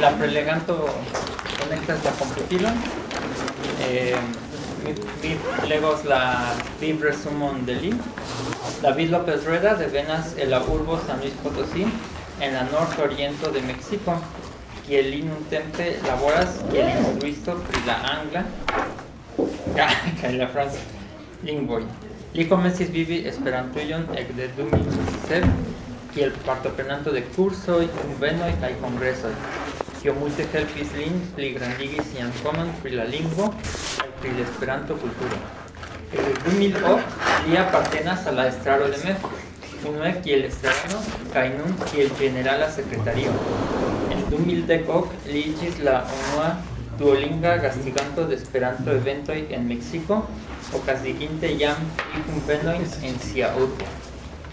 la preleganto conectas la computilon eh, legos la viv resumon de li David López Rueda devenas el la urbo San Luis Potosí en la norte oriento de México y el in un tempe laboras y el instruisto pri la angla. Kaj la franca lingvoj li komencis vivi esperantujon ekde 2007 kiel partoprenanto de cursoj, kunvenoj kaj kongresoj. Tio multe helpis lin pli grandigi sian konon pri la lingvo kaj pri la Esperanto-kulturo. En 2008 li apartenas al la estraro de MEF, unue kiel estrarano kaj nun kiel generala sekretario. En 2010 li iĝis la unua duolinga gastiganto de Esperanto-eventoj en Meksiko, okaziginte jam tri kunvenojn en sia urbo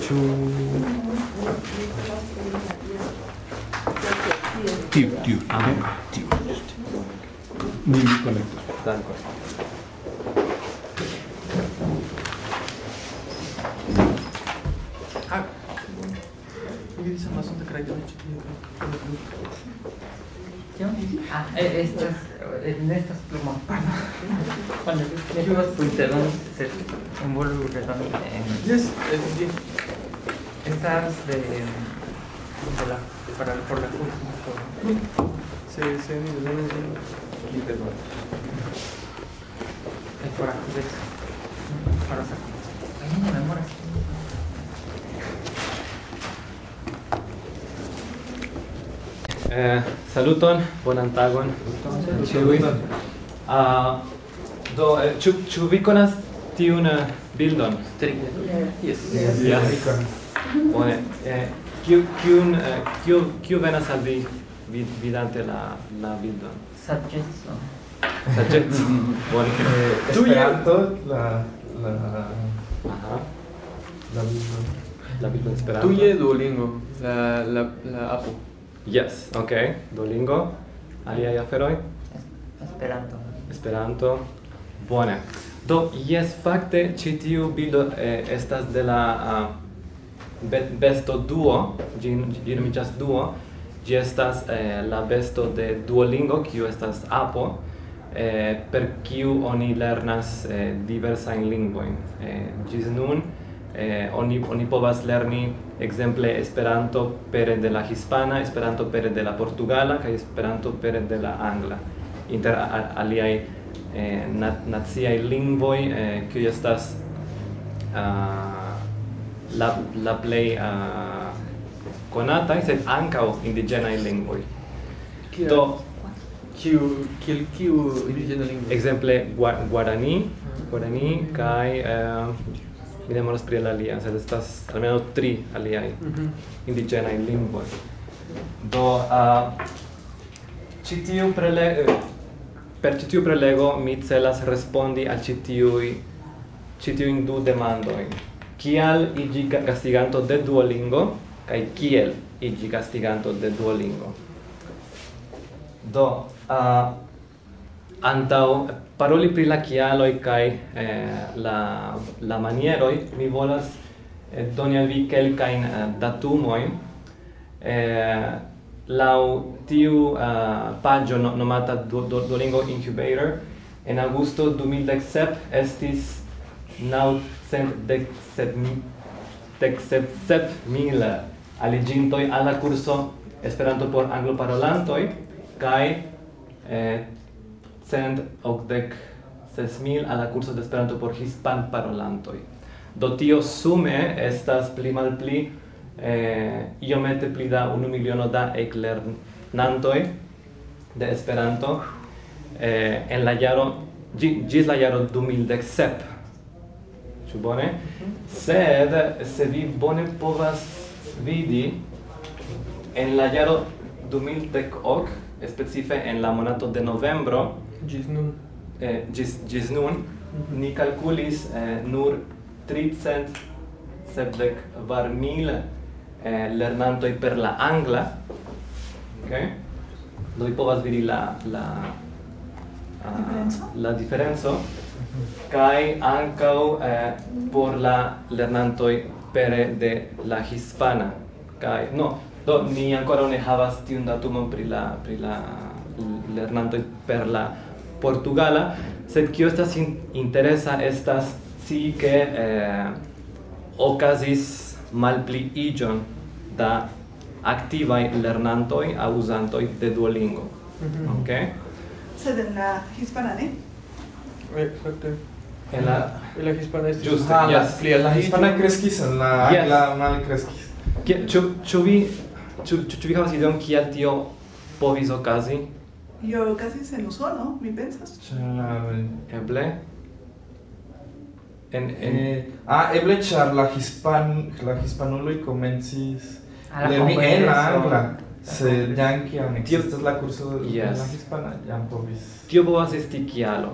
to tube, tube, okay? Tube. Nimi connector. Ah, ah eh, estas, eh, en estas plumas, perdón. Cuando yo las pulseras se envuelven en... Yes. estas de, de la, para, el, por la justicia. Sí, sí, mira, dame un perdón. Es para José. Para sacar. Ay, me enamora. Eh, saluton, bonan tagon. Saluton. Ah, uh, do eh, ĉu ĉu vi konas tiun uh, bildon? Yes. Yes. yes. yes. yes. Bone, eh, kiu, kiun, eh, kiu, kiu venas al vi vid, vidante la, la bildon? Saggezzo. Saggezzo. Bone. Eh, esperanto, la, la, Aha. la bildon. La bildon esperanto. Tuje Duolingo, la, la, la apo. Yes, ok. Duolingo. Aliaj aferoj? Esperanto. Esperanto. Bone. Do, yes, fakte, ĉi tiu bildo eh, estas de la... Uh, besto duo, ĝi nomiĝas duo, ĝi estas eh, la besto de Duolingo, kiu estas apo, eh, per kiu oni lernas eh, diversajn lingvojn. Eh, ĝis nun eh, oni, oni povas lerni ekzemple Esperanto pere de la hispana, Esperanto pere de la portugala kaj Esperanto pere de la angla. Inter aliaj eh, naciaj lingvoj, eh, kiuj estas uh, la la plej uh, konataj sed ankaŭ indiĝenaj lingvoj. Do kiu kiel kiu indigena lingvo? exemple gua, guarani, mm. guarani mm -hmm. kaj uh, mi memoras pri la alia, sed estas almeno tri aliaj mm -hmm. indiĝenaj lingvoj. Do uh, ĉi tiu prelego per ĉi tiu prelego mi celas respondi al ĉi tiuj ĉi tiujn du demandojn kial igi gastiganto de Duolingo kaj kiel igi gastiganto de Duolingo. Do, uh, antau paroli pri la kialoj kaj eh, la, la manieroj, mi volas eh, doni al vi kelkajn eh, datumojn eh, laŭ tiu eh, uh, paĝo no, nomata du, du, Duolingo Incubator en aŭgusto 2017 estis naŭ cent dec sep mi dec sep sep mila aligintoi alla curso Esperanto por angloparolantoj kaj eh, cent okdek ses mil alla curso de Esperanto por hispan parolantoj. Do tio sume estas pli malpli eh, iomete pli da unu miliono da eklernantoj de Esperanto eh, en la jaro gi, gis la jaro 2017 Ĉu bone? Sed se vi bone povas vidi en la jaro 2010 specife en la monato de novembro gis nun. eh, gis, gis nun mm -hmm. ni calculis eh, nur 300 sepdec var mil eh, lernantoi per la angla. Ok? Doi povas vidi la la uh, la differenzo kai ancau eh, por la lernantoi pere de la hispana kai no do ni ancora ne havas tiun datumon pri la pri la lernantoi per la portugala sed kio estas in, interesa estas si ke eh, okazis malpli iĝon da aktivaj lernantoj aŭ uzantoj de Duolingo. Mm -hmm. Okay? Sed en la hispana ne? Exacte. En la En la hispana estis Juste, Ah, la, yes. la hispana kreskis, en la Yes. angla mal kreskis. Ki- Ĉu ĉu vi ĉu ĉu vi havas ideon kial tio povis okazi? Yo casi se Usono, mi pensas. Ĉar Eble en en eh, ah, eble ĉar la hispan la hispanuloj komencis A la lerni en la angla. Se Tio- ekzistas la kurso de Yes. la hispana, jam povis. tio povas esti kialo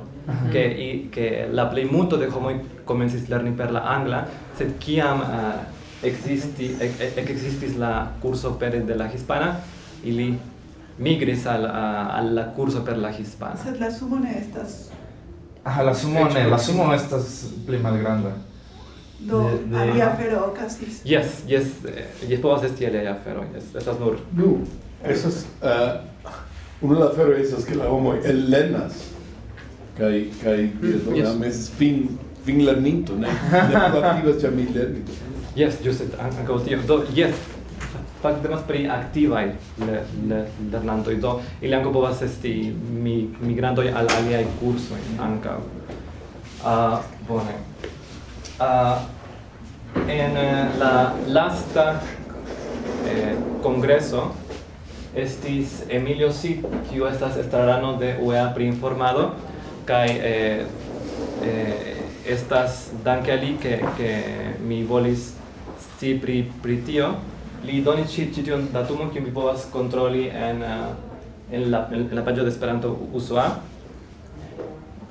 che i che la playmuto de come comencis lerni per la angla sed kiam uh, existi ec, ec existis la curso per de la hispana ili migris al uh, al la curso per la hispana. Sed la sumo ne estas ah la sumo ne la sumo estas pli malgranda. Do de, de... alia fero okazis yes yes eh, yes povas esti alia fero yes estas nur du esas uh, eh, unu la fero esas ke la homo ellenas kai kai mm, do yes. mes fin fin lerninto ne ne aktiva ĉar mi lernito Yes, juste ankaŭ tio. Do yes, fakte temas pri aktivaj lernantoj. Do ili ankaŭ povas esti mi, migrantoj al aliaj kursoj ankaŭ. Ah, uh, bone. Ah, uh, en eh, la lasta eh, congreso estis Emilio Cid, kiu estas estrarano de UEA pri informado, kai eh, eh, estas danke ali ke ke mi volis sci pri pri tio li donis ĉi ĉi tion datumon kiun mi povas kontroli en uh, en la en la paĝo de Esperanto USOA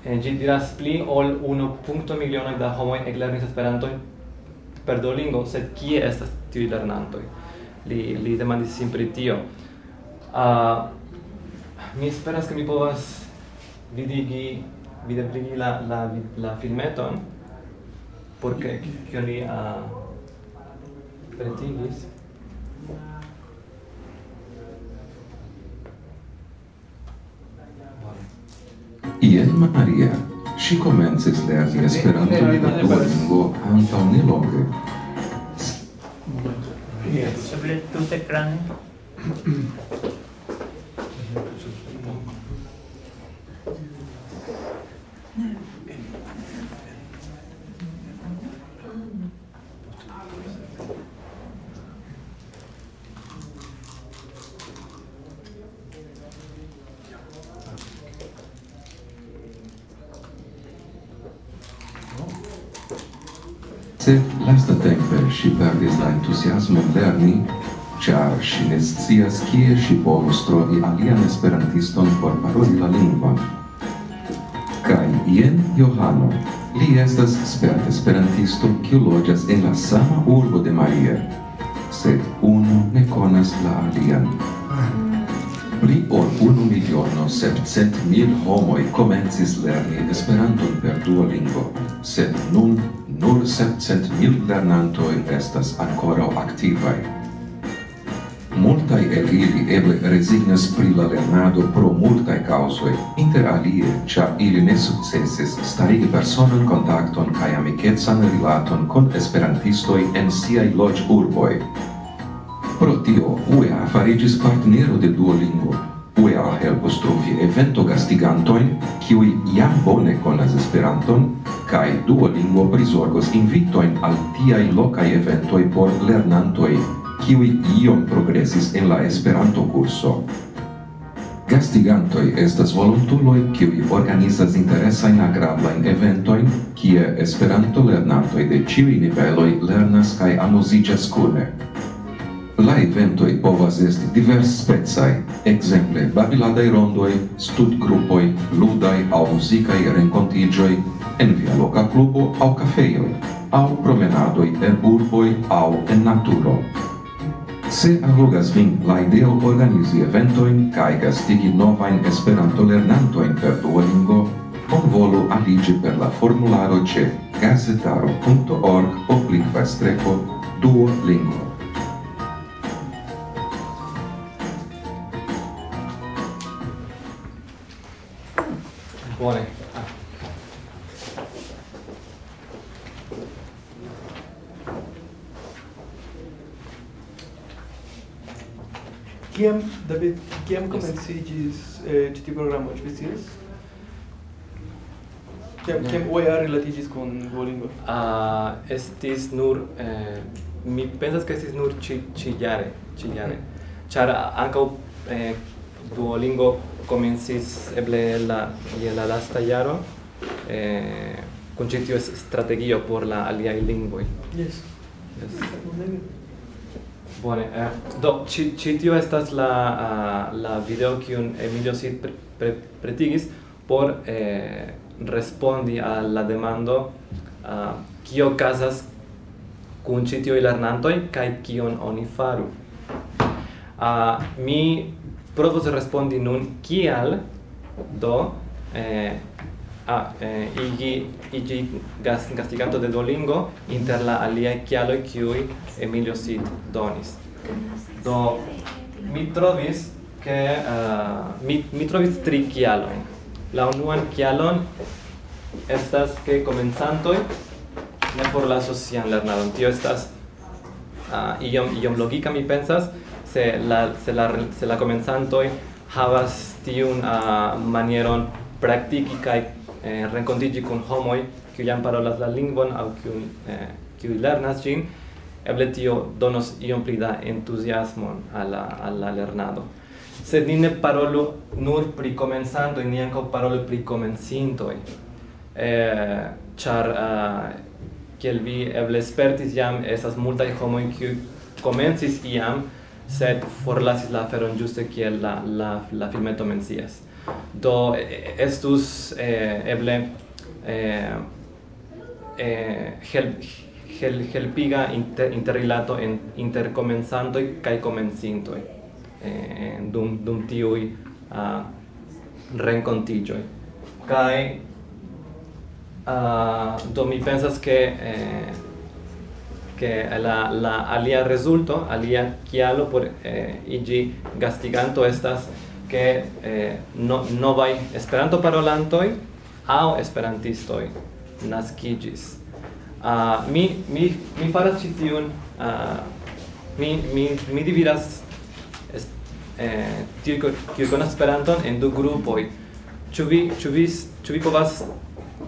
en eh, ĝi diras pli ol 1.0 milionoj da homoj eklernis Esperanton per Duolingo, sed kie estas tiuj lernantoj? Li li demandis sin pri tio. Uh, mi esperas ke mi povas vidigi videbligi la la la filmeton porque que li a pretigis Iel Maria, si comences lerni Esperanton de Duolingo antaŭ nelonge. Eble tute ekrane. lerni, ĉar ŝi ne scias kie ŝi povus trovi alian esperantiston por paroli la lingvon. Kaj jen Johano, li estas sperta esperantisto kiu loĝas en la sama urbo de Maria, sed unu ne konas la alian. Pli ol unu miliono sepcent mil homoj komencis lerni Esperanton per Duolingo, sed nun Nun sepcent mil lernantoi estas ancora activai. Multaj el ili eble resignas pri la lernado pro multai causoi, inter alie ĉar ili ne sukcesis starigi personan contacton cae amicetsan rilaton kun esperantistoj en siaj urboi. Pro tio, UEA farigis partnero de Duolingo, UEA helpos trovi evento gastigantoin, kiui jam bone konas Esperanton kai Duolingo prisorgos invitoin al tiai locai eventoi por lernantoi, kiwi iom progresis en la Esperanto curso. Gastigantoi estas volontuloi kiwi organizas interesajn agrablain eventoin, kie Esperanto lernantoj de ĉiuj niveloi lernas kai amuzigas kune. La eventoi povas esti divers spezai, exemple babiladai rondoi, studgrupoi, ludai au musicai rencontigioi, en via loca clubo au cafeioi, au promenadoi en urboi au en naturo. Se allogas vin la ideo organizi eventoin cae gastigi novain esperanto-lernantoin per Duolingo, convolu aligi per la formularo ce gazetaro.org oblique streco Duolingo. Buone. Kiam, David, kiam komenciĝis eh, ĉi tiu programo, ĉu vi scias? Kiam, kiam UEA relatiĝis kun Duolingo? Uh, estis nur, eh, mi pensas que estis nur ĉi ĉi jare, ĉi jare. Char ankaŭ eh, Duolingo komencis eble la je la lasta jaro eh kun ĉi tiu strategio por la aliaj lingvoj. Yes. Yes. Bone, eh, do, ci, ci tio estas la, uh, la video kiun Emilio Cid pre, pre, pretigis por eh, respondi al la demando uh, kio casas kun ci tio lernantoi kai kion oni faru. Uh, mi provos respondi nun kial do eh, a eh, igi igi gas gastigato de Duolingo inter la alia kialo kiui Emilio Cid donis. Do mi trovis che uh, eh, mi mi trovis tri kialo. La unuan kialon estas che komencantoj ne forlasos sian lernadon. Tio estas uh, iom iom logika mi pensas se la se la se la komencantoj havas tiun uh, manieron praktiki kaj eh, renkontigi kun homoi kiu jam parolas la lingvon aŭ kiu eh, kiu lernas ĝin. Eble tio donos iom pli da entuziasmon al la lernado. Sed ni ne parolu nur pri komencantoj ni ankaŭ parolu pri komencintoj eh, ĉar uh, kiel vi eble spertis jam estas multaj homoj kiu komencis iam sed forlasis la aferon ĝuste kiel la la la filmeto mencias do estus eh, eble eh, eh, help, hel, helpiga inter, interrilato en intercomenzantoj kai comencinto eh, dum, dum tiui uh, renkontiĝoj. kai uh, do mi pensas che eh, che la la alia resulto alia chialo por eh, igi gastiganto estas che eh, no, novai esperanto parolantoi au esperantistoi nascigis. Uh, ah, mi, mi, mi faras citiun, uh, ah, mi, mi, mi dividas es, eh, tiu con esperanton en du grupoi. Ĉu vi, ĉu vi, ĉu vi povas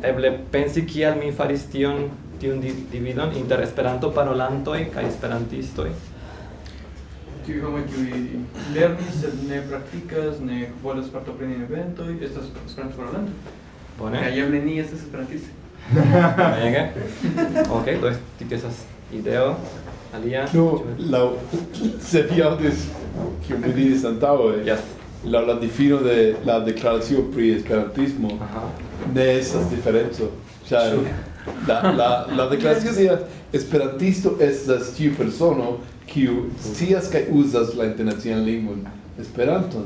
eble pensi kial mi faris tion, tiun dividon inter esperanto parolantoj kaj esperantistoj? tiu homo kiu lernis sed ne praktikas ne volas partopreni en eventoj estas esperanto parolanto bone kaj eble ni estas esperantisto Ege. Ok, pues, do es tipo esas ideo alia. No, la se pierdes que me dices antao. Eh? La la difino de la declaración pri esperantismo. Ajá. De esas diferencias. O sea, la la la declaración de esperantisto es la tipo persona kiu scias kaj uzas la internacian lingvon Esperanton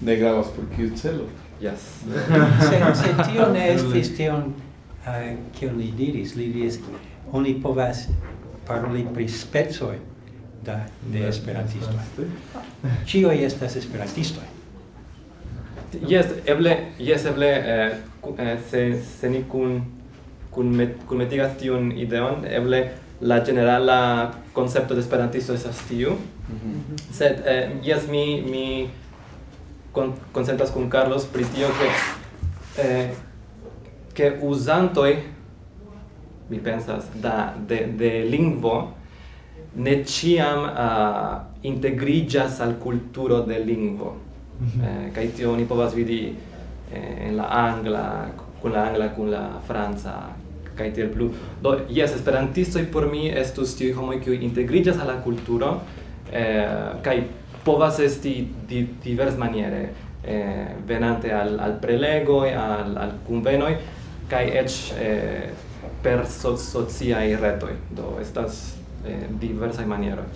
ne gravas por kiu celo. Yes. se, se tio ne estis tion uh, kion li diris, li diris oni povas paroli pri specoj da de esperantistoj. Ĉio estas esperantistoj. Yes, eble, yes, eble, eh, eh, se, se ni kun, kun, met, kun metigas tiun ideon, eble la generala concepto de esperantisto estas tiu. Mm -hmm. Sed eh, yes, mi mi con, consentas kun Carlos pri tio que eh, que uzantoj mi pensas da de de lingvo ne ciam uh, eh, integrigas al culturo de lingvo. Mm -hmm. eh, kai tio ni povas vidi eh, en la angla, kun la angla, kun la franca, kaj tiel plu. Do jes esperantistoj por mi estus tiuj homoj kiuj integriĝas al la kulturo eh, kaj povas esti di, divers maniere eh, venante al al prelegoj, al al kunvenoj kaj eĉ eh, per so, sociaj retoj. Do estas eh, diversaj manieroj.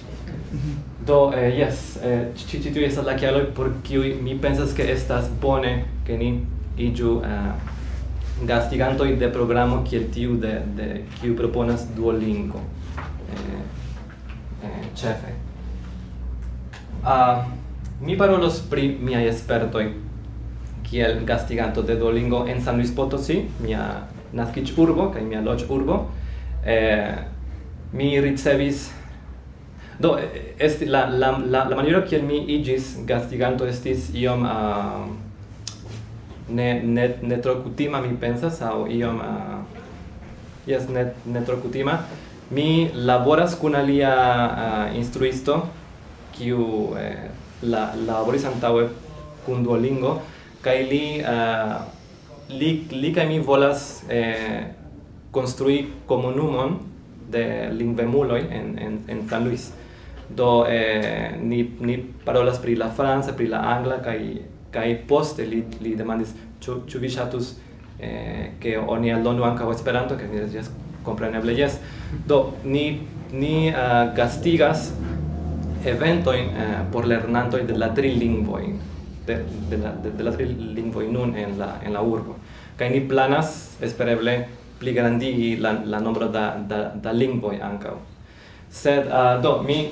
Do, eh, yes, eh, ci ci tiui estas la kialoj por kiuj mi pensas ke estas bone che ni iĝu eh, gastiganto de programo kiel tiu de de kiu proponas Duolingo. Eh, eh, chefe a uh, mi parolos pri miaj che kiel gastiganto de Duolingo en San Luis Potosi, mia naskiĝ urbo kai mia loch urbo. Eh, mi ricevis do esti la la la, la maniera kiel mi igis gastiganto estis iom uh, ne ne ne tro kutima mi pensas au iom uh, jes ne ne tro kutima mi laboras kun alia uh, instruisto kiu eh, la laboris antaŭe kun Duolingo kaj li uh, li li kaj mi volas eh, konstrui komunumon de lingvemuloj en en en San Luis. Do eh, ni ni parolas pri la franca pri la angla kaj kai poste li li demandis ĉu ĉu vi ŝatus eh, ke oni aldonu ankaŭ Esperanto? Ke mi diras kompreneble jes. Do ni ni uh, gastigas eventojn uh, por lernanto de la tri lingvoj de de la de, de la tri lingvoj nun en la en la urbo. Kai ni planas espereble pli grandigi la la nombro da da, da lingvoj ankaŭ. Sed uh, do mi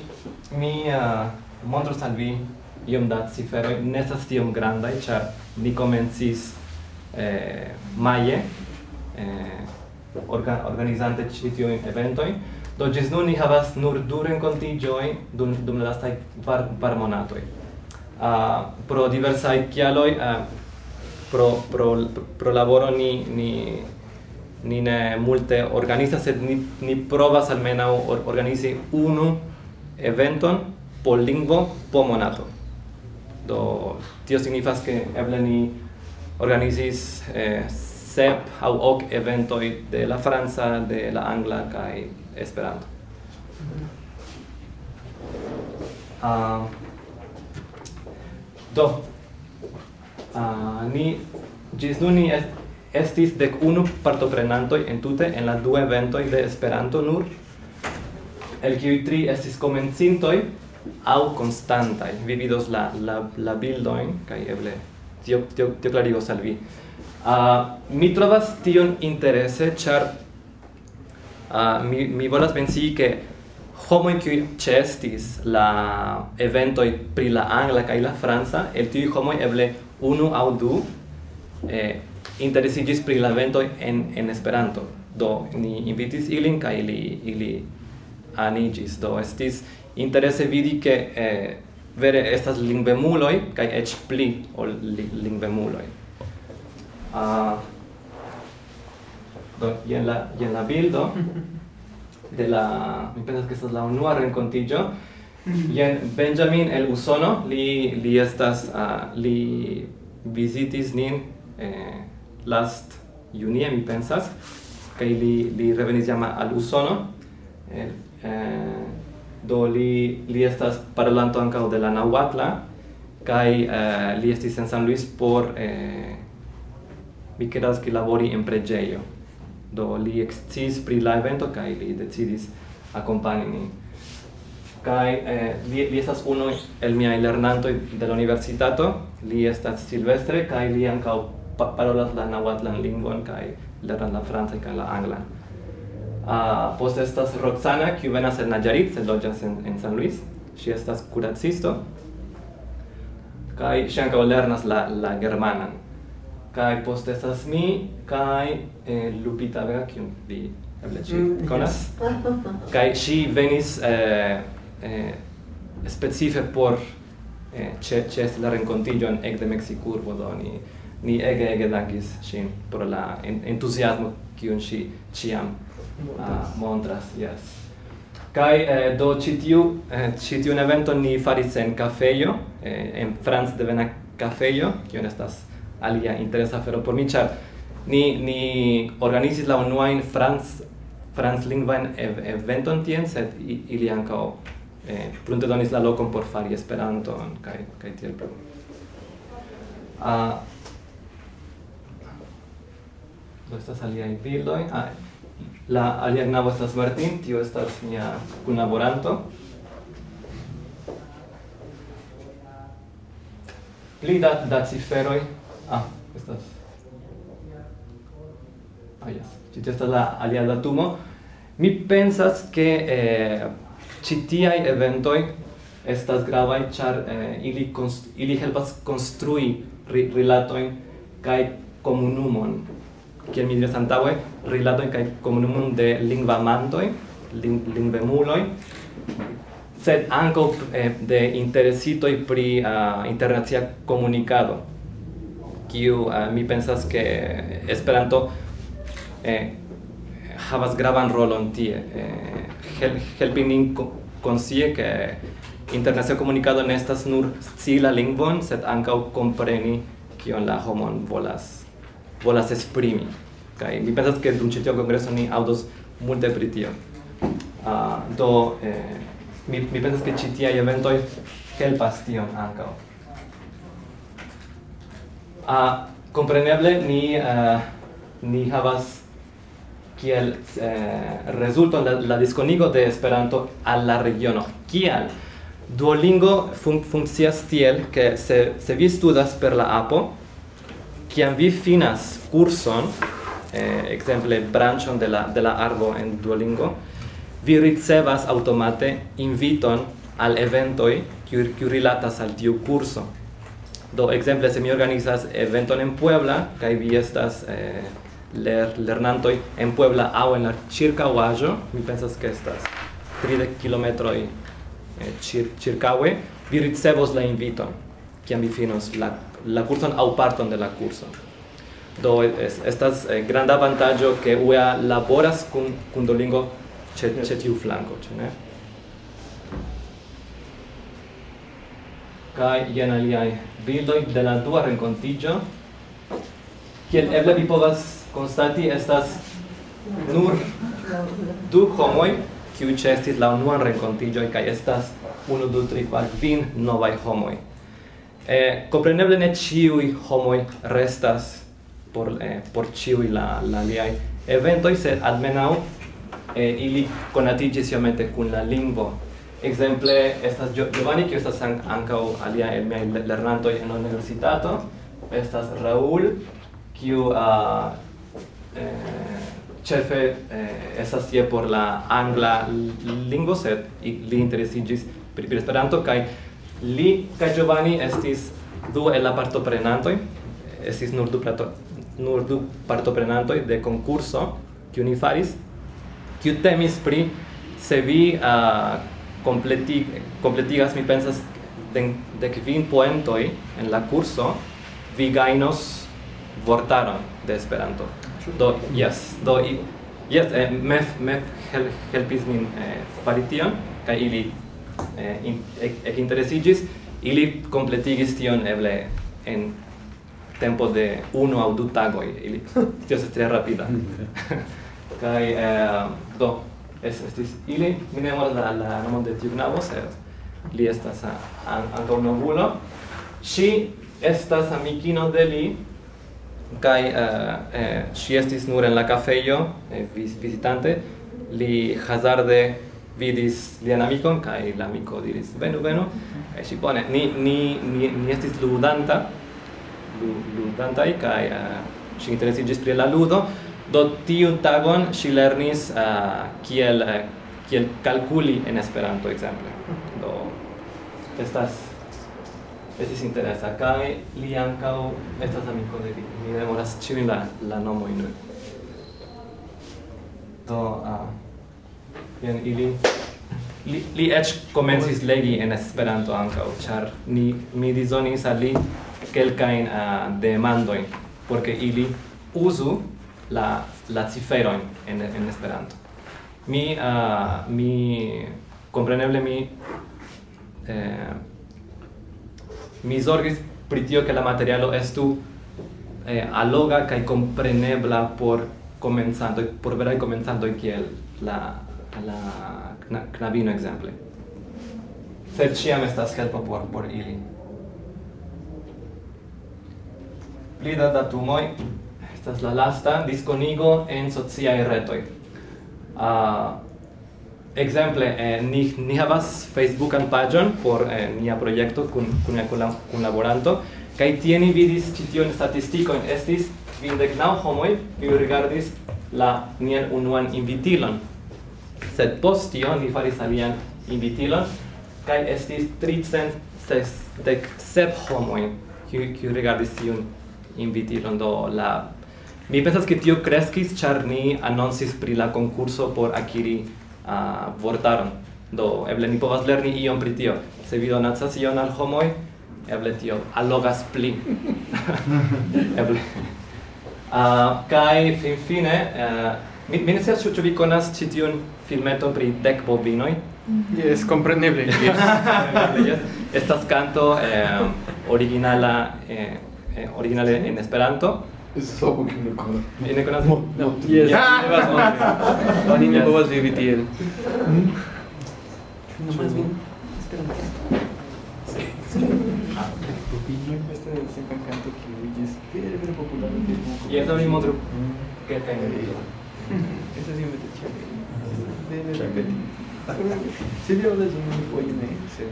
mi uh, montros al vi iom da ciferoj ne estas tiom grandaj, ĉar ni komencis eh, maje eh, orga, organizante ĉi tiujn eventojn, Do ĝis nun ni havas nur du renkontiĝojn dum dum la lastaj kvar kvar monatoj. Uh, pro diversaj kialoj uh, pro pro pro laboro ni ni ni ne multe organizas sed ni ni provas almena or, organizi unu eventon po lingvo po monato. Do tio signifas ke eble ni organizis eh, sep aŭ ok eventoj de la franca, de la angla kaj Esperanto. Uh, do uh, ni ĝis nun ni est, estis dek unu partoprenantoj entute en la du eventoj de Esperanto nur el kiuj tri estis komencintoj au constantai. Vi vidos la, la, la bildoin, kai eble tio, tio, tio clarigos al vi. Uh, mi trovas tion interese, char uh, mi, mi volas pensi che homo qui cestis la evento pri la angla kai la franca, el tio homo eble unu au du eh, interesigis pri la evento en, en Esperanto. Do, ni invitis ilin, kai ili, ili anigis. Do, estis interese vidi che eh, vere estas lingvemuloj kaj eĉ pli ol li, lingvemuloj. Ah uh, do jen la yen la bildo de la mi pensas ke estas la unua renkontiĝo. yen Benjamin el Usono, li li estas uh, li visitis nin eh, last junie mi pensas kai li li revenis jam al Usono. Eh, eh, do li li estas parlanto ankaŭ de la nahuatla kaj uh, li estis en San Luis por eh, mi kredas ke labori en preĝejo. Do li eksciis pri la evento kaj li decidis akompani nin kai eh, li, li estas unu el miaj lernantoj de la universitato. Li estas silvestre kaj li ankaŭ parolas la nahuatlan lingvon kaj lernas la francan kaj la anglan. Uh, post estas Roxana, kiu venas el Najarit, se loĝas en, en San Luis. Ŝi estas kuracisto kaj ŝi ankaŭ lernas la, la germanan. Kaj post estas mi kaj eh, Lupita Vega, kiun vi eble ĉi mm, konas. Kaj ŝi venis eh, eh, specife por eh, ĉe ĉe la renkontiĝon ekde Meksikurbo do ni ni ege ege dankis ŝin pro la en, entuziasmo kiun ŝi ĉiam uh, montras yes. Kai eh, do citiu eh, citiu un evento ni faris en kafejo, eh, en France devena kafejo, kiu estas alia interesa fero por mi, char. ni ni organizis la unuajn franc franclingvan ev eventon tien, sed ili anka eh, prunte donis la lokon por fari esperanto kai kai tiel plu. Ah, do estas aliaj bildoj. Ah, La alia knabo estas Martin, tio estas mia kunlaboranto. Pli da, da ciferoj... Ah, estas... Ah, yes. Ĉi tio estas la alia datumo. Mi pensas ke eh, ĉi tiaj eventoj estas gravaj, ĉar eh, ili, ili helpas konstrui ri, rilatojn kaj komunumon kiel mi diras antaŭe, rilatojn kaj komunumon de lingvamantoj, ling lingvemuloj, sed ankaŭ eh, de interesitoj pri uh, internacia komunikado, kiu uh, mi pensas ke Esperanto eh, havas gravan rolon tie, eh, hel helpi nin konsie ke internacia komunikado ne estas nur scila lingvon, sed ankaŭ kompreni kion la homon volas volas esprimi. Kaj mi pensas ke dum ĉi tiu kongreso ni aŭdos multe pri tio. Uh, do eh, mi, mi pensas ke ĉi tiaj eventoj helpas tion ankaŭ. Uh, kompreneble ni uh, ni havas kiel eh, resulto la, la diskonigo de Esperanto al la regiono. Kial? Duolingo fun funkcias tiel, ke se, se vi studas per la apo, kiam vi finas kurson, eh, exemple branchon de la de la arbo en Duolingo, vi ricevas automate inviton al eventoi kiu kiu rilatas al tiu kurso. Do exemple, se mi organizas eventon en Puebla kaj vi estas eh, ler lernantoi en Puebla au en la ĉirkaŭaĵo, mi pensas que estas 30 kilometroi eh, cir, circaue, vi ricevos la inviton kiam vi finos la la curson au parton de la curso. Do es, estas eh, granda avantaĝo che UEA laboras con con Duolingo ĉe ĉe tiu flanco, ĉu ne? Kai jen aliai bildoj de la dua rencontigio. Kiel eble vi povas constati estas nur du homoi kiu ĉeestis la unuan renkontiĝoj kaj estas unu, du, tri, kvar, kvin novaj homoj. Eh, compreneble ne ciui homoi restas por, eh, por ciui la, la liai eventoi, sed almenau eh, ili conatigis iomete cun la lingvo. Exemple, estas Giovanni, qui estas an ancau alia el miei lernantoi en universitato, estas Raul, kiu uh, eh, chefe eh, estas tie por la angla lingvo, sed li interesigis pri, pri Esperanto, kai Li kaj Giovanni estis du el la partoprenantoj, estis nur du plato, nur du partoprenantoj de concurso kiu ni faris, kiu temis pri se vi uh, completi, completigas, mi pensas, de, de kvin poentoj en la curso, vi gainos vortaron de Esperanto. Do, yes, do, yes, eh, mef, mef hel, helpis min eh, fari tion, ili eh, in, ec interesigis, ili completigis tion eble en tempo de uno au du tagoi, ili, tio se tre rapida. Kai, eh, do, es, estis ili, mi ne memoras la, la nomon de tiu knabo, sed li estas an, ankaŭ novulo. Si estas amikino de li, kai eh, eh, si estis nur en la kafejo, eh, vis, visitante, li hazarde vidis lian amikon kaj la amiko diris venu venu. E si bone ni ni ni, ni estis ludanta lu, ludantaj kaj uh, ŝi interesiĝis pri la ludo. Do tiun tagon si lernis uh, kiel uh, kiel kalkuli en Esperanto ekzemple. Do estas estis interesa kaj li ankaŭ estas amiko de li. Mi memoras ĉiujn la la nomojn. Do uh, jen ili li, li eĉ komencis legi en Esperanto ankaŭ, ĉar ni mi dizonis al li kelkajn uh, demandojn porque ili uzu la la ciferojn en en Esperanto. Mi uh, mi kompreneble mi eh, mi zorgis pri tio ke la materialo estu eh, alloga kaj komprenebla por komencantoj, por veraj komencantoj kiel la alla knabino exemple. Sed ciam estas helpo por por ili. Pli da datumoi, estas la lasta disconigo en sociaj retoi. Uh, exemple eh, ni ni havas Facebookan pagion por eh, nia projekto kun kun la kunlaboranto kaj tieni vidis ĉi tiun estis estis nau homoi, kiu rigardis la nian unuan invitilon sed post tion mi faris alian invitilon, kaj estis 367 homojn, kiu, kiu rigardis tiun invitilon, do la Mi pensas ke tio kreskis, ĉar ni anoncis pri la konkurso por akiri uh, vortaron. Do eble ni povas lerni ion pri tio. Se vi donacas ion al homoj, eble tio allogas pli. eble. Uh, kaj finfine, uh, mi, mi ne scias ĉu vi konas ĉi tiun filmeton pri dek bovinoj. Mhm. Yes, compreneble. Yes. yes. Estas canto eh, originala eh, eh, originale en Esperanto. Es so good in the corner. In the corner. No. no. Yes. Oni ne povas vivi tiel. ¿Mm? No más bien. Esperanto. Popino este es el canto que hoy es pero popular en Facebook. Y es lo mismo que tengo. Mm. Essa é te invitação. Se vi ho leso un foglio nese,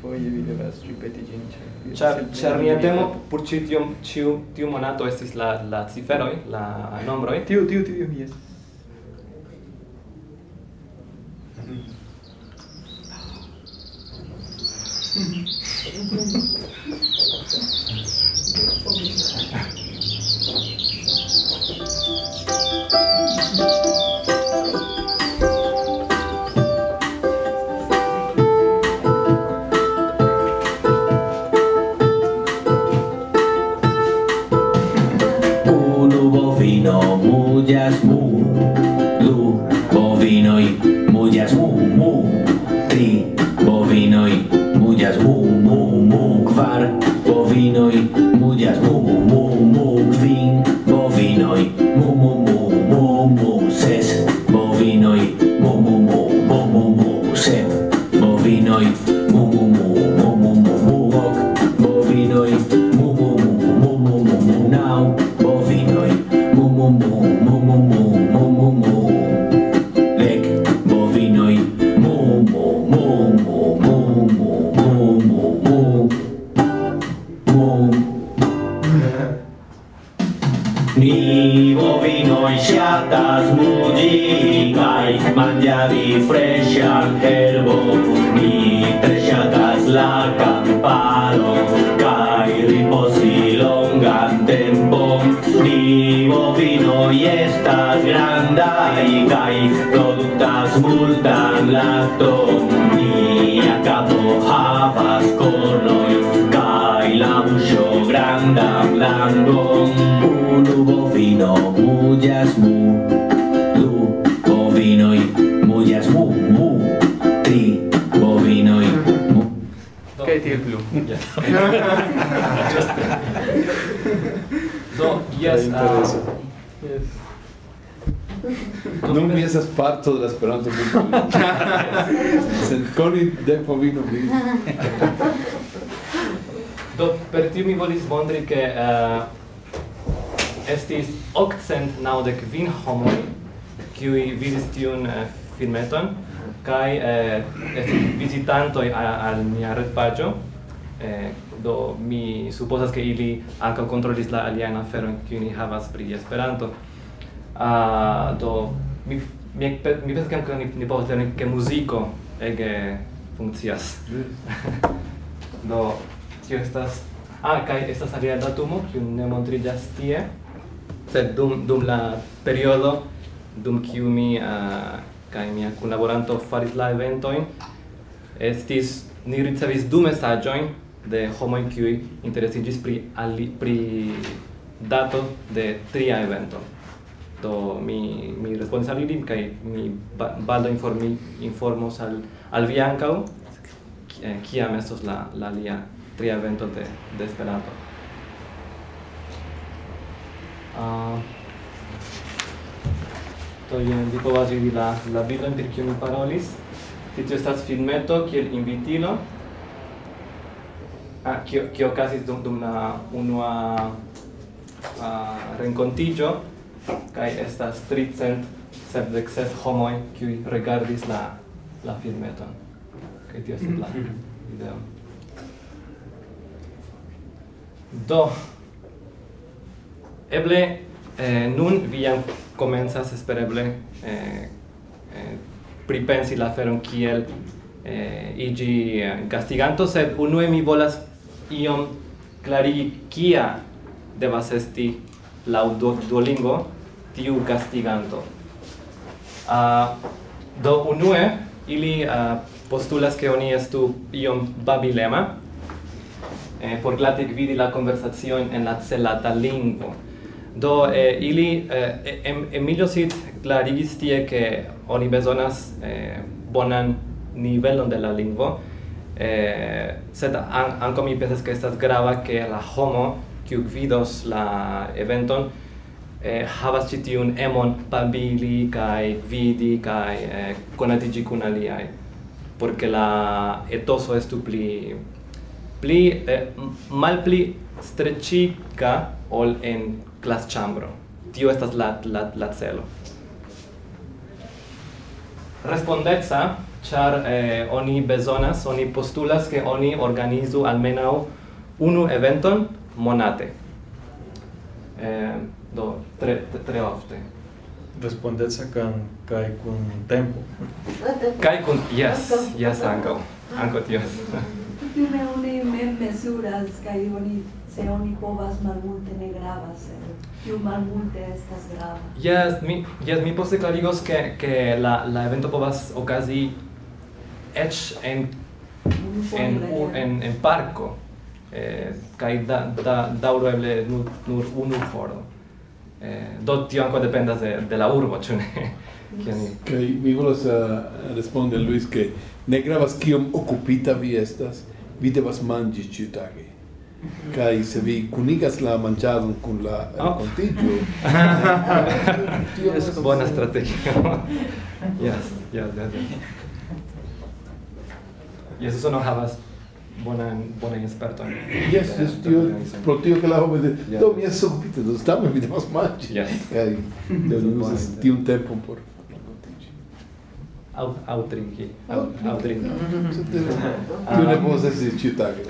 poi vi devas ripeti gin ĉar ĉar nia temo por ĉi tiu ĉiu tiu monato estis la la ciferoj, la nombroj. Tiu tiu tiu jes. Mm-hmm. Yes. Just yes. Uh, yes. Nun mi estas parto de la Esperanto kulturo. Senkoni depovino vi. Do per tiu mi volis montri ke uh, estis okcent naŭdek kvin homoj kiuj vidis tiun uh, filmeton kaj uh, estis vizitantoj al, al nia retpaĝo eh, do mi supposas che ili ankaŭ kontrolis la alian aferon kiun ni havas pri Esperanto. Uh, do mi mi mi pensas ke ni, ni povas lerni ke muziko ege funkcias. Do tio estas ah kaj estas alia datumo kiun ne montriĝas tie. Sed dum dum la periodo dum kiu mi uh, kaj mia kunlaboranto faris la eventojn estis ni ricevis du mesaĝojn de homo in cui interesigis pri ali pri dato de tria evento. Do mi mi respondis al ili kaj mi baldaŭ informi informos al al vi ankaŭ eh, kiam estos la la alia tria evento de de Esperanto. Uh, do jen vi povas vidi la la bildojn pri kiu mi parolis. Tio estas filmeto kiel invitilo. Ah, kio kio okazis dum dum la unua a street kaj estas 376 homoj kiuj rigardis la la filmeton. Kaj tio estas la mhm. ideo. Do eble eh, nun vi jam komencas espereble eh, eh, pripensi la feron kiel eh, igi eh, gastiganto sed unue mi volas iom clarigi kia devas esti laŭ Duolingo tiu gastiganto. Uh, do unue ili uh, postulas ke oni estu iom babilema eh, por glate gvidi la conversacion en la celata lingvo. Do eh, ili eh, em, Emilio Cid clarigis tie ke oni bezonas eh, bonan nivelon de la lingvo, eh, sed an, anco mi pensas che estas grava che la homo kiu vidos la eventon eh, havas ci tiun emon babili kai vidi kai eh, conatigi kun aliai porque la etoso estu pli pli eh, malpli streĉiga ol en klasĉambro tio estas la la la celo. Respondeca char eh, oni bezonas, oni postulas che oni organizu almenau unu eventon monate. Eh, do, tre, tre ofte. Respondeca can, cae cun tempo. cae cun, yes, yes, anco. Anco tios. Tutume oni mem mesuras, cae oni, se oni povas malmulte ne gravas. Tiu malmulte estas grava. Yes, mi, yes, mi poste clarigos que, que la, la evento povas ocasi ets en en en en parco eh kai da da daŭro eble nur, nur unu horo eh do tio anko dependas de de la urbo ĉu ne Kaj mi volas uh, respondi al Luis ke ne gravas kiom okupita vi estas, vi devas manĝi ĉiutage. Kaj se vi kunigas la manĝadon kun la oh. renkontiĝo, oh. tio estas bona strategio. yes, yes, yes. yes. Jesuso no havas bonan bonan sperton. Yes, yes, tio pro tio che la homo de yeah. do mi es capito, do stavo mi devo mangi. Yes. Kai do usa ti un tempo por Au, au trinki. Au, au trinki. Tu ne povas esti ĉi tage.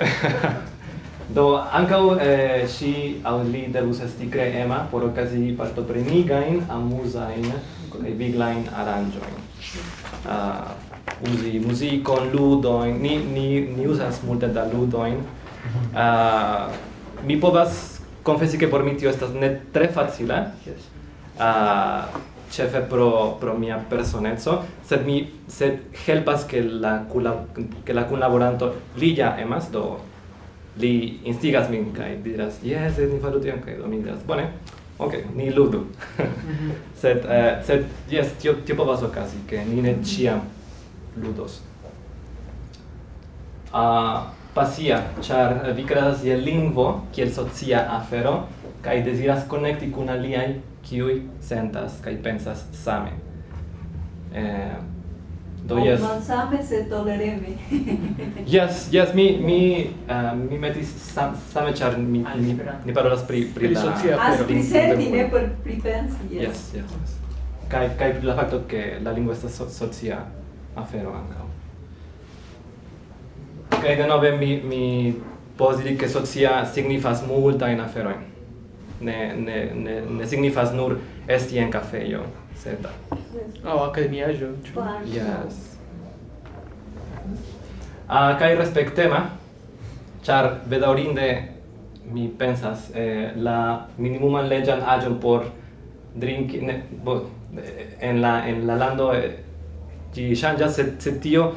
Do ankaŭ eh, ŝi aŭ li devus esti kreema por okazi partoprenigajn, amuzajn kaj viglajn aranĝojn. Uh, ah, uzi muzikon, ludoin, ni, ni, ni usas multe da ludoin. Uh, mi povas confessi che por mi tio estas ne tre facile, yes. Ah, uh, cefe pro, pro mia personezzo, sed mi sed helpas che la, cula, che la collaboranto li ja emas, do li instigas min kaj diras yes ni faru tion kaj do mi diras bone ok ni ludu. Mhm. Sed uh, sed yes tio tio povas okazi ke ni ne mhm. ĉiam ludos. Uh, pasia, char vi credas je lingvo kiel socia afero, kaj deziras konekti kun aliaj kiuj sentas kaj pensas same. Eh, do jes. Malsame se tolereme. yes, yes, mi mi uh, mi metis sam, same char mi, mi ni parolas pri pri la socia afero. Pri senti ne por pripensi. Yes, yes. yes. Kaj kaj la fakto ke la lingvo estas so, socia afero ankaŭ. de nove mi mi povas diri ke socia signifas multajn aferojn. Ne, ne, ne, ne signifas nur esti en kafejo, sed... Aŭ oh, akademiaĵo, ĉu? Yes. Ah, kaj respektema, char vedaurinde mi pensas eh, la minimuman leĝan aĝon por drinki ne, bo, en la en la lando eh, ĝi ŝanĝas sed sed tio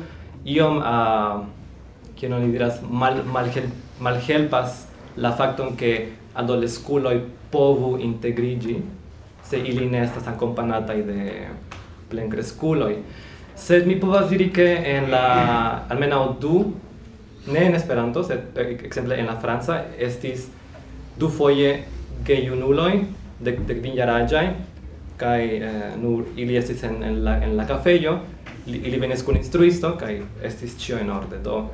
iom a kiel oni diras mal malhel, malhelpas la fakton ke adoleskuloj povu integriĝi se ili ne estas akompanataj de plenkreskuloj. Sed mi povas diri ke en la almenaŭ du ne en Esperanto, sed eh, ekzemple en la franca estis du foje gejunuloj de de kvin kai kaj eh, nur ili estis en en la en la kafejo li, ili venis kun instruisto kaj estis ĉio en orde. Do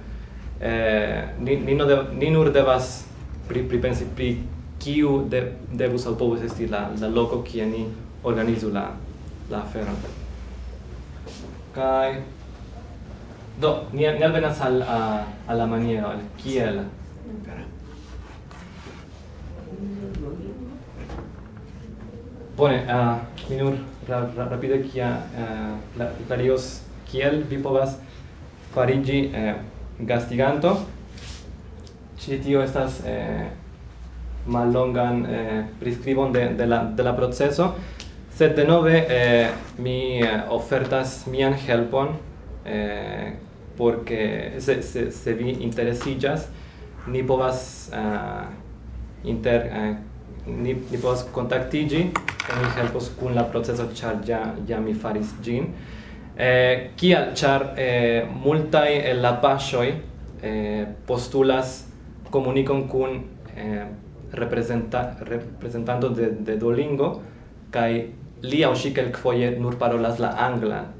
eh, ni, ni, no de, ni nur devas pri, pripensi pri kiu de, devus aŭ povus esti la, la loko kie ni organizu la, la aferon. Kaj do ni, ni alvenas al, a, a la maniero al kiel? Bone, uh, mi nur ra, ra, rapide kia eh, uh, klarios kiel vi povas farigi eh, gastiganto. Ci tio estas eh, mallongan eh, prescribon de, de, la, de la proceso. Sed denove eh, mi eh, ofertas mian helpon eh, porque se, se, se vi interesillas ni povas uh, inter uh, ni, ni povas kontaktigi, mi helpos kun la proceso, ĉar ja, ja mi faris ĝin. Eh, kial? Ĉar eh, multaj el la paŝoj eh, postulas komunikon kun eh, representa, representanto de, de Duolingo, kaj li aŭ ŝi kelkfoje nur parolas la anglan.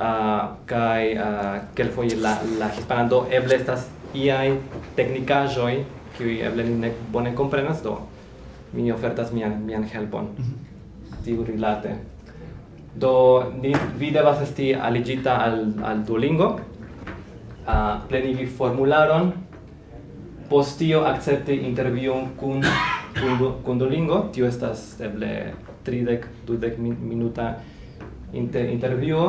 Uh, kai uh, kelfoje la la hispana do eble estas iaj teknikaĵoj kiuj eble ne bone komprenas do mi ofertas mian, mian helpon, mhm. tiu rilate. Do, ni, vi devas esti aligita al, al Duolingo, uh, plenigi formularon, postio accepte intervium kun, kun, kun Duolingo, tio estas eble 30 dudek min, minuta inter, interview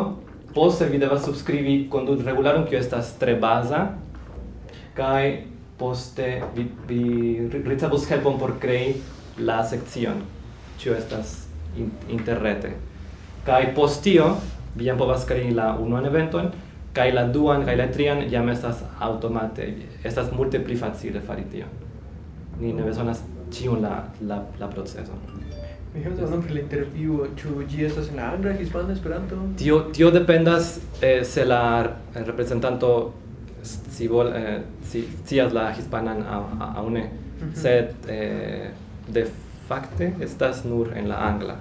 poste vi devas subscribi condut regularum, kio estas tre baza, kai poste vi, vi ricevos helpon por crei la sección cio estas in, interrete. Kai postio, vi jam povas krei la unuan eventon, kai la duan kai la trian jam estas automate. Estas multe pli facile fari tion. Ni ne bezonas ĉiun la la la proceso Mi havas demandon pri la interview ĉu ĝi estas en angla, hispana, Esperanto? Tio tio dependas eh, se la representanto si vol eh, si, si la hispanan aŭ aŭ ne. Mhm. Sed eh, de facte estas nur en la angla.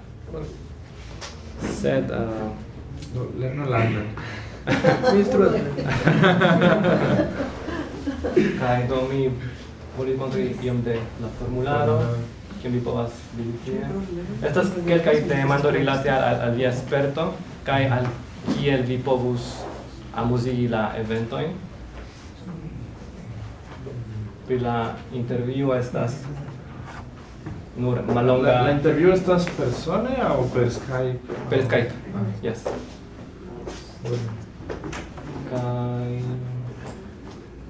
Sed uh... no, lerno la angla. Instruo. Kaj do mi volis montri iom de la formularo kiun vi povas vidi tie. Estas kelkaj demando rilate al, al, al via sperto kaj al kiel vi povus amuzigi la eventojn. Pri la intervjuo estas nur malonga la, la interview estas persone aŭ per Skype? Per Skype. Ah. yes. Kaj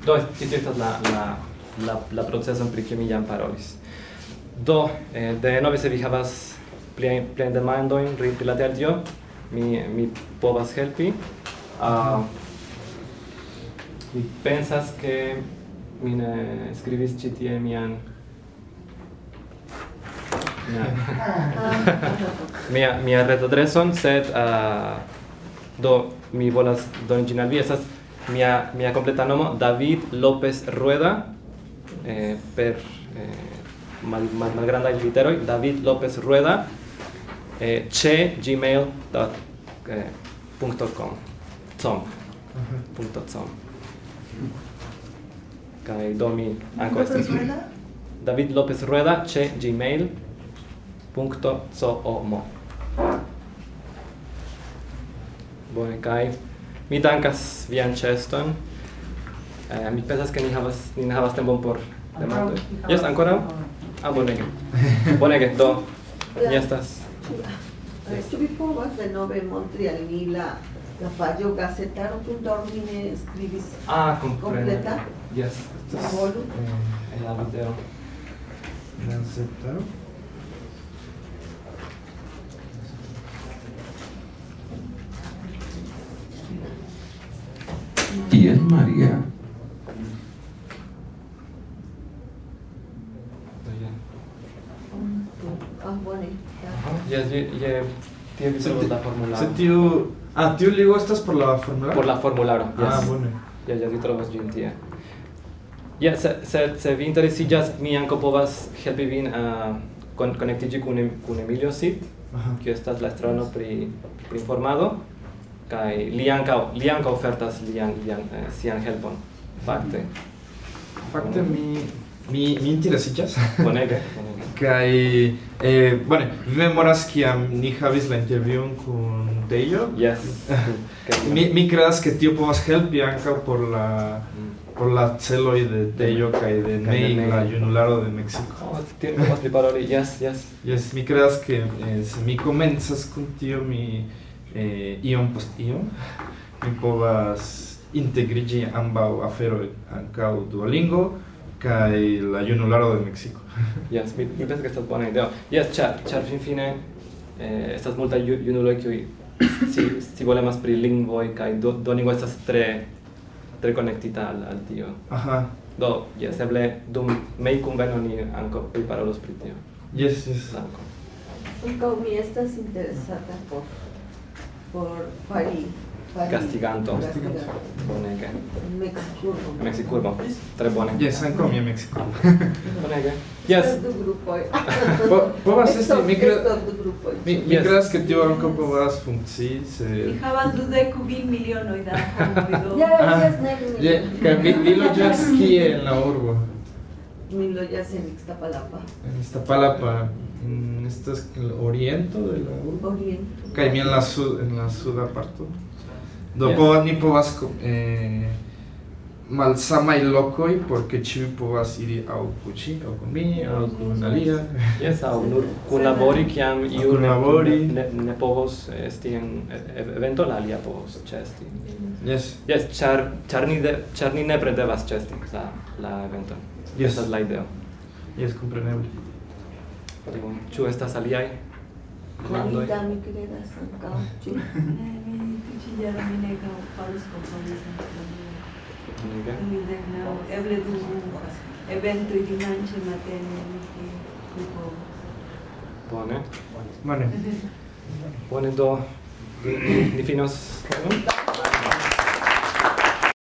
do tio estas la la la la procezon pri kiu mi jam parolis. Do eh, de nove se vi havas plien plien demandojn rilate al terdio mi mi povas helpi. Uh, mi pensas ke mi ne skribis ĉi tie mian mia mia retodreson sed uh, do mi volas doni ĝin al vi. Estas mia mia kompleta nomo David López Rueda eh, per eh, mal mal malgrandaj literoj David López Rueda eh, che gmail.com eh, com. Punto com. Kai do mi David López Rueda che gmail punto COMO. Bone, kai mi dankas vian ĉeston. Eh, mi pensas ke ni havas ni havas tempon por demandoj. Jes, ancora? Ah, bonege. bonege, do mi estas. Eh, ĉu vi povas denove montri al mi la la paĝo gazetaro.org mi ne skribis ah, kompleta? Yes. Volu. En eh, la video. Gazetaro. Virgen María. Ya, ya, tiene la fórmula. Sentiu... Ah, tio li gostes per la fórmula? Per la fórmula, yes. Ah, bueno. Ja, ja ti trovas ĝin tie. Ja, sed se, se vi interesiĝas, mi ankaŭ povas helpi vin uh, ah, kon konektiĝi kun, kun e, Emilio Sid, uh -huh. kiu estas la estrano pri, pri informado. kai li anka li anka ofertas lian lian eh, sian helpon. Fakte. Fakte mi mi mi interesiĝas. Bonege bonege. Kaj eh bone vi memoras kiam ni havis la intervjuon kun Dejo? Yes. Mi mi kredas ke tio povas helpi ankaŭ por la mm. por la celoj de Dejo kaj de Ney la junularo de Meksiko. Oh, tio povas priparoli yes yes. Yes mi kredas ke eh, se mi komencas kun tio mi eh, iom post iom mi povas integriĝi ambaŭ aferoj ankaŭ Duolingo kaj la junularo de Meksiko. yes, mi, mi pensas ke estas bona ideo. char, char fin fine, eh, estas multaj junuloj kiuj si, si volemas pri lingvoj kaj do, Duolingo estas tre tre konektita al, al tio. Aha. Do, yes, eble dum mei kunveno ni ankaŭ priparolos pri tio. yes jes. Ankaŭ mi estas interesata por por fari Castiganto. Castiganto. Bonege. Mexicurbo. Mexicurbo. Tre bone. Yes, anco mia Mexicurbo. Bonege. Yes. Do grupoj. Po povas esti migra... Do grupoj. Mi, yes. Migras, ke tio anco povas funkcii, se... Mi havas dudek kvin milionoj da homoj do. Yes, yes, ne. Je, kaj vi loĝas kie en la urbo? Mi loyas en Ixtapalapa. En Ixtapalapa, en este es el oriento de la urba. Oriento. Que okay, en la sud, en la suda parto. Dopo yeah. ni povas eh, malsamaj lokoj por porque ĉiuj povas iri aŭ kun ŝi aŭ kun mi aŭ kun alia jes aŭ nur kunlabori kiam iu kunlabori ne, ne povos esti en evento la alia povos ĉeesti Yes. Yes, char, char, ni de, char ni nepre devas ĉeesti la la evento. Jes. Estas la ideo. Jes, compreneble. Bone. Ĉu estas aliaj demandoj? Marita, mi kredas ankaŭ. Ĉu? Mi jara mi ne faris kompromison. Mi ne eble du eventoj dimanĉe matene mi povas. Bone. Bone. Bone do ni finos.